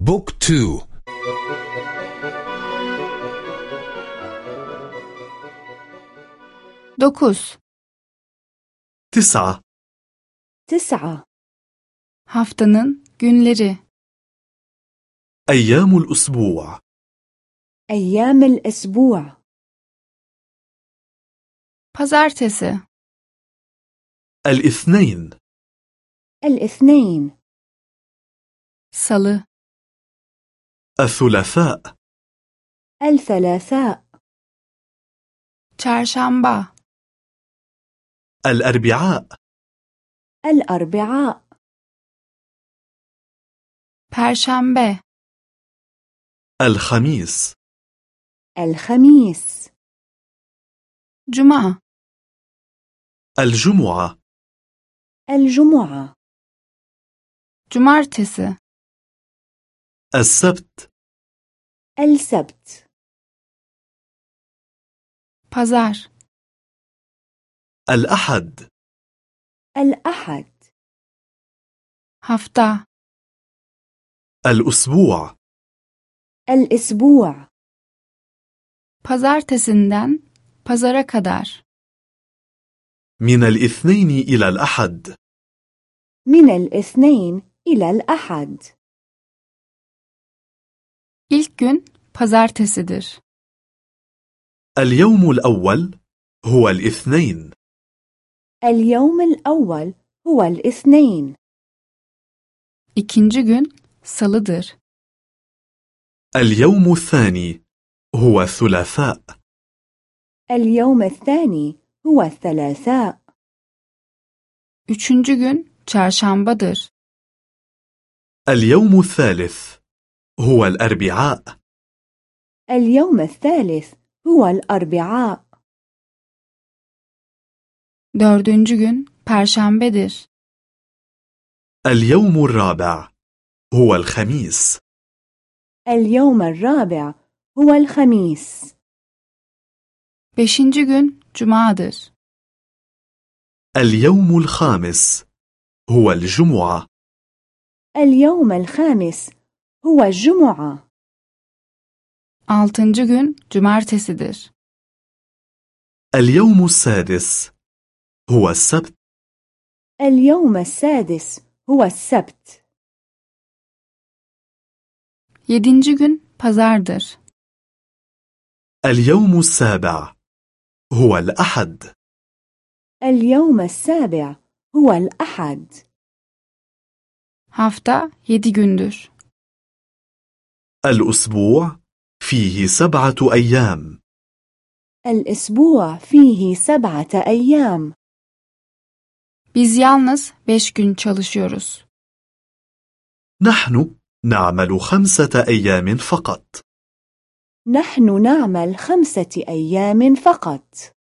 بوك تو. Dokuz. تسعة. تسعة. Haftanın günleri. أيام الأسبوع. أيام الأسبوع. Pazartesi, الإثنين. الإثنين. Salı, الثلاثاء. الثلاثاء. çarşamba, الأربعاء. الأربعاء. perşembe, الخميس. الخميس. cuma, الجمعة. الجمعة. cumartesi, السبت. السبت. Pazar, الأحد. الأحد. Hafta, الأسبوع. الأسبوع. Pazartesinden pazara kadar, من الاثنين إلى الأحد. من الاثنين إلى الأحد. Gün pazartesidir. اليوم الأول هو الاثنين اليوم الأول هو الاثنين İkinci gün salıdır. اليوم الثاني هو الثلاثاء اليوم الثاني هو الثلاثاء Üçüncü gün çarşambadır. اليوم الثالث هو الأربعاء. اليوم الثالث هو الأربعاء. Dördüncü gün perşembedir. اليوم الرابع هو الخميس. اليوم الرابع هو الخميس. Beşinci gün cumadır. اليوم الخامس هو الجمعة. اليوم الخامس هو الجمعة Altıncı gün cumartesidir. اليوم السادس. هو السبت. اليوم السادس هو السبت. Yedinci gün pazardır. اليوم السابع. هو الأحد. اليوم السابع هو الأحد. Hafta yedi gündür. الأسبوع فيه سبعة أيام. الأسبوع فيه سبعة أيام. Biz yalnız beş gün çalışıyoruz. نحن نعمل خمسة أيام فقط. نحن نعمل خمسة أيام فقط.